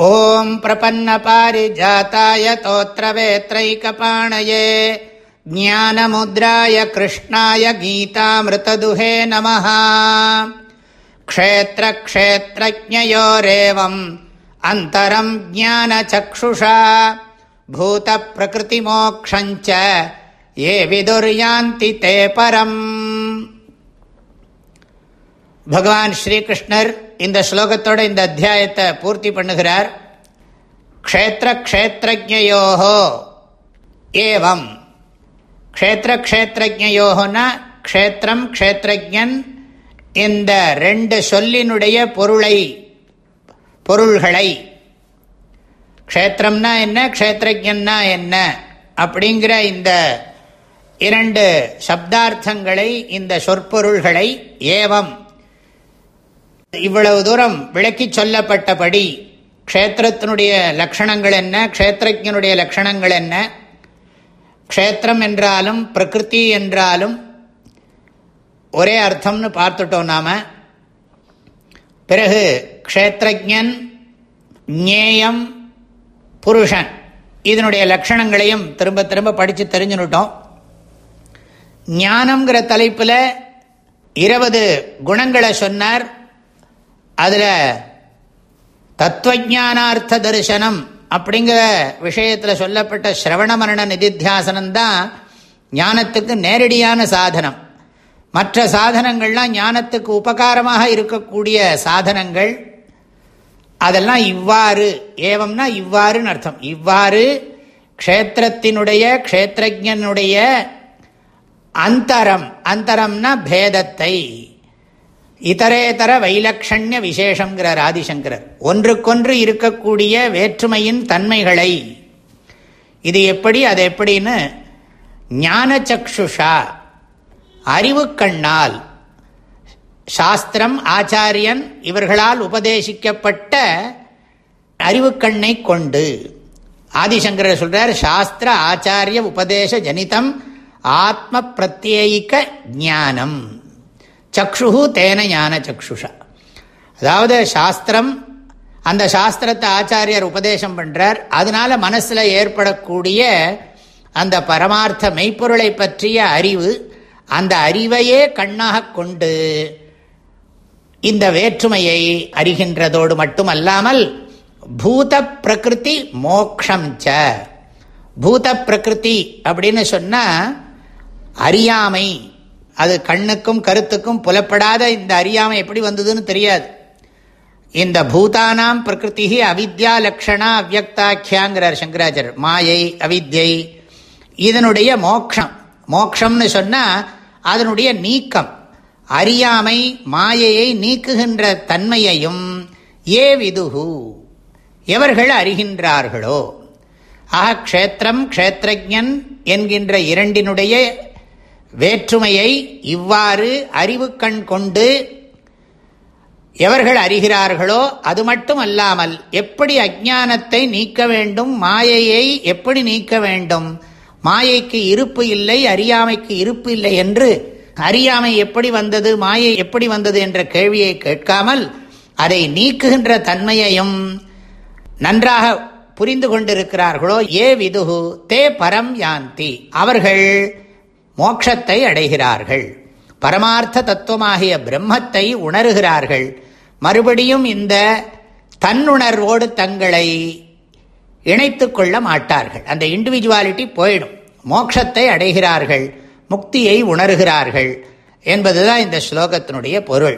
ॐ प्रपन्नपारिजाताय तोत्रवेत्रैकपाणये ज्ञानमुद्राय कृष्णाय गीतामृतदुहे नमः क्षेत्रक्षेत्रज्ञयोरेवम् अन्तरम् ज्ञानचक्षुषा भूतप्रकृतिमोक्षम् च ये विदुर्यान्ति ते परम् பகவான் ஸ்ரீகிருஷ்ணர் இந்த ஸ்லோகத்தோட இந்த அத்தியாயத்தை பூர்த்தி பண்ணுகிறார். க்ஷேத்திர க்ஷேத்திரஜோஹோ ஏவம். க்ஷேத்திர க்ஷேத்திரஜோஹோனா க்ஷேத்திரம் க்ஷேத்திரஜன் இந்த ரெண்டு சொல்லினுடைய பொருளை பொருள்களை. க்ஷேத்திரம்னா என்ன க்ஷேத்திரஜன்னா என்ன அப்படிங்கிற இந்த இரண்டு சப்தார்த்தங்களை இந்த சொற்பொருள்களை ஏவம் இவ்வளவு தூரம் விளக்கி சொல்லப்பட்டபடி க்ஷேத்திரத்தினுடைய லட்சணங்கள் என்ன? க்ஷேத்திரஜனுடைய லட்சணங்கள் என்ன? க்ஷேத்திரம் என்றாலும் பிரகிருதி என்றாலும் ஒரே அர்த்தம்னு பார்த்துட்டோம் நாம். பிறகு க்ஷேத்திரஜன் ஞேயம் புருஷன் இதனுடைய லட்சணங்களையும் திரும்ப திரும்ப படித்து தெரிஞ்சுனுட்டோம் ஞானம்ங்கிற தலைப்பில் இருபது குணங்களை சொன்னார். அதில் தத்துவஜானார்த்த தரிசனம் அப்படிங்கிற விஷயத்தில் சொல்லப்பட்ட ஸ்ரவண மரண நிதித்தியாசனம்தான் ஞானத்துக்கு நேரடியான சாதனம். மற்ற சாதனங்கள்லாம் ஞானத்துக்கு உபகாரமாக இருக்கக்கூடிய சாதனங்கள். அதெல்லாம் இவ்வாறு ஏவம்னா இவ்வாறுன்னு அர்த்தம். இவ்வாறு க்ஷேத்திரத்தினுடைய க்ஷேத்திரஜனுடைய அந்தரம். அந்தரம்னா பேதத்தை. இதரேதர வைலக்ஷண்ய விசேஷங்கிறார் ஆதிசங்கரர். ஒன்றுக்கொன்று இருக்கக்கூடிய வேற்றுமையின் தன்மைகளை. இது எப்படி அது எப்படின்னு ஞான சக்ஷுஷா அறிவு கண்ணால் சாஸ்திரம் ஆச்சாரியன் இவர்களால் உபதேசிக்கப்பட்ட அறிவு கண்ணை கொண்டு. ஆதிசங்கரர் சொல்றார் சாஸ்திர ஆச்சாரிய உபதேச ஜனிதம் ஆத்ம பிரத்யேக ஞானம். சக்ஷு தேன ஞான சக்ஷுஷா. அதாவது சாஸ்திரம் அந்த சாஸ்திரத்தை ஆச்சாரியர் உபதேசம் பண்ணுறார் அதனால் மனசில் ஏற்படக்கூடிய அந்த பரமார்த்த மெய்ப்பொருளை பற்றிய அறிவு அந்த அறிவையே கண்ணாக கொண்டு இந்த வேற்றுமையை அறிகின்றதோடு மட்டுமல்லாமல் பூத பிரகிருதி மோக்ஷம் ச. பூத பிரகிருதி அப்படின்னு சொன்னால் அறியாமை அது கண்ணுக்கும் கருத்துக்கும் புலப்படாத இந்த அறியாமை எப்படி வந்ததுன்னு தெரியாது. இந்த பூதானாம் பிரகிருதி அவித்யா லக்ஷணா அவ்வக்தாக்கியாங்கிறார் சங்கராச்சர் மாயை அவித்யை இதனுடைய மோக்ஷம். மோக்ஷம்னு சொன்னால் அதனுடைய நீக்கம். அறியாமை மாயையை நீக்குகின்ற தன்மையையும் ஏ விதுகு எவர்கள் அறிகின்றார்களோ. ஆக க்ஷேத்திரம் க்ஷேத்திரஜன் என்கின்ற இரண்டினுடைய வேற்றுமையை இவ்வாறு அறிவு கண் கொண்டு எவர்கள் அறிகிறார்களோ அது மட்டும் அல்லாமல் எப்படி அஜானத்தை நீக்க வேண்டும் மாயையை எப்படி நீக்க வேண்டும் மாயைக்கு இருப்பு இல்லை அறியாமைக்கு இருப்பு இல்லை என்று அறியாமை எப்படி வந்தது மாயை எப்படி வந்தது என்ற கேள்வியை கேட்காமல் அதை நீக்குகின்ற தன்மையையும் நன்றாக புரிந்து கொண்டிருக்கிறார்களோ ஏ விதுகு தே பரம் யாந்தி. அவர்கள் மோட்சத்தை அடைகிறார்கள். பரமார்த்த தத்துவமாகிய பிரம்மத்தை உணர்கிறார்கள். மறுபடியும் இந்த தன்னுணர்வோடு தங்களை இணைத்து கொள்ள மாட்டார்கள். அந்த இண்டிவிஜுவாலிட்டி போயிடும். மோட்சத்தை அடைகிறார்கள். முக்தியை உணர்கிறார்கள் என்பதுதான் இந்த ஸ்லோகத்தினுடைய பொருள்.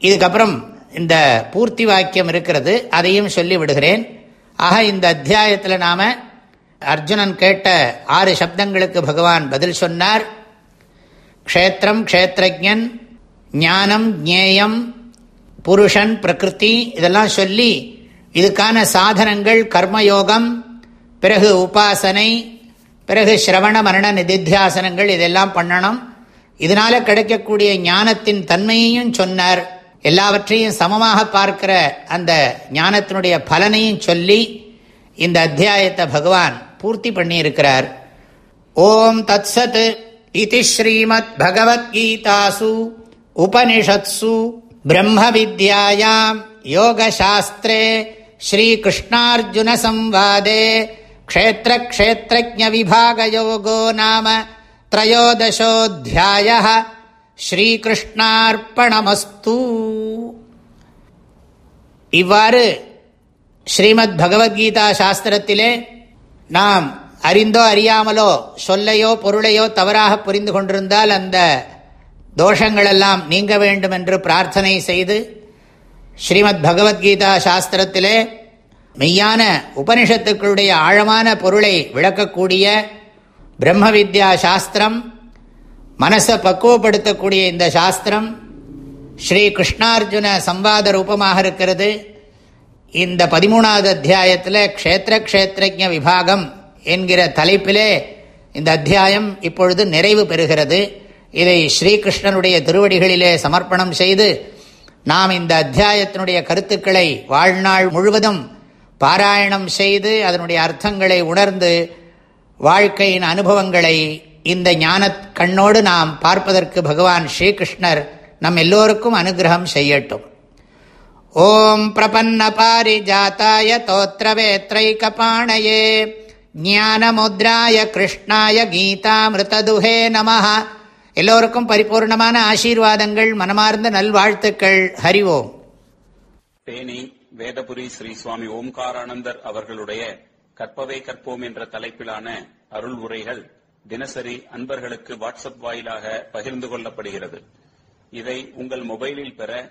இதுக்கப்புறம் இந்த பூர்த்தி வாக்கியம் இருக்கிறது அதையும் சொல்லி விடுகிறேன் ஆக இந்த அத்தியாயத்தில் நாம் அர்ஜுனன் கேட்ட ஆறு சப்தங்களுக்கு பகவான் பதில் சொன்னார். க்ஷேத்திரம் க்ஷேத்திரஜன் ஞானம் ஜேயம் புருஷன் பிரகிருதி இதெல்லாம் சொல்லி இதுக்கான சாதனங்கள் கர்மயோகம் பிறகு உபாசனை பிறகு சிரவண மரண நிதித்தியாசனங்கள் இதெல்லாம் பண்ணணும். இதனால் கிடைக்கக்கூடிய ஞானத்தின் தன்மையையும் சொன்னார். எல்லாவற்றையும் சமமாக பார்க்கிற அந்த ஞானத்தினுடைய பலனையும் சொல்லி இந்த அத்தியாயத்தை பகவான் பூர்த்தி பண்ணியிருக்கிறார் ஓம் தத் சத் இது ஸ்ரீமத் பகவத்கீதாசு உபனிஷத்சு பிரம்ம வித்யாயாம் யோகசாஸ்திரே श्रीकृष्णार्जुनसंवादे क्षेत्रक्षेत्रज्ञविभागयोगो नाम त्रयोदशोऽध्यायः ஸ்ரீகிருஷ்ணார்ப்பணமஸ்து இவ்வாறு ஸ்ரீமத் பகவத்கீதா சாஸ்திரத்திலே நாம் அறிந்தோ அறியாமலோ சொல்லையோ பொருளையோ தவறாக புரிந்து கொண்டிருந்தால் அந்த தோஷங்களெல்லாம் நீங்க வேண்டும் என்று பிரார்த்தனை செய்து ஸ்ரீமத் பகவத்கீதா சாஸ்திரத்திலே மெய்யான உபனிஷத்துக்களுடைய ஆழமான பொருளை விளக்கக்கூடிய பிரம்ம வித்யா சாஸ்திரம் மனசை பக்குவப்படுத்தக்கூடிய இந்த சாஸ்திரம் ஸ்ரீ கிருஷ்ணார்ஜுன சம்வாத ரூபமாக இருக்கிறது. இந்த பதிமூணாவது அத்தியாயத்தில் க்ஷேத்திர க்ஷேத்திரஜ விபாகம் என்கிற தலைப்பிலே இந்த அத்தியாயம் இப்பொழுது நிறைவு பெறுகிறது. இதை ஸ்ரீகிருஷ்ணனுடைய திருவடிகளிலே சமர்ப்பணம் செய்து நாம் இந்த அத்தியாயத்தினுடைய கருத்துக்களை வாழ்நாள் முழுவதும் பாராயணம் செய்து அதனுடைய அர்த்தங்களை உணர்ந்து வாழ்க்கையின் அனுபவங்களை இந்த ஞான கண்ணோடு நாம் பார்ப்பதற்கு பகவான் ஸ்ரீகிருஷ்ணர் நம் எல்லோருக்கும் அனுகிரகம் செய்யட்டும். ஓம் பிரபன்ன பாரிஜாத்தாய ஞானமுத்ராய கிருஷ்ணாய கீதாமிருததுஹே நம எல்லோருக்கும் பரிபூர்ணமான ஆசீர்வாதங்கள் மனமார்ந்த நல்வாழ்த்துக்கள். ஹரி ஓம். தேனி வேதபுரி ஸ்ரீ சுவாமி ஓம்காரானந்தர் அவர்களுடைய கற்பவை கற்போம் என்ற தலைப்பிலான அருள் உரைகள் தினசரி அன்பர்களுக்கு வாட்ஸ்அப் வாயிலாக பகிர்ந்து கொள்ளப்படுகிறது. இதை உங்கள் மொபைலில் பெற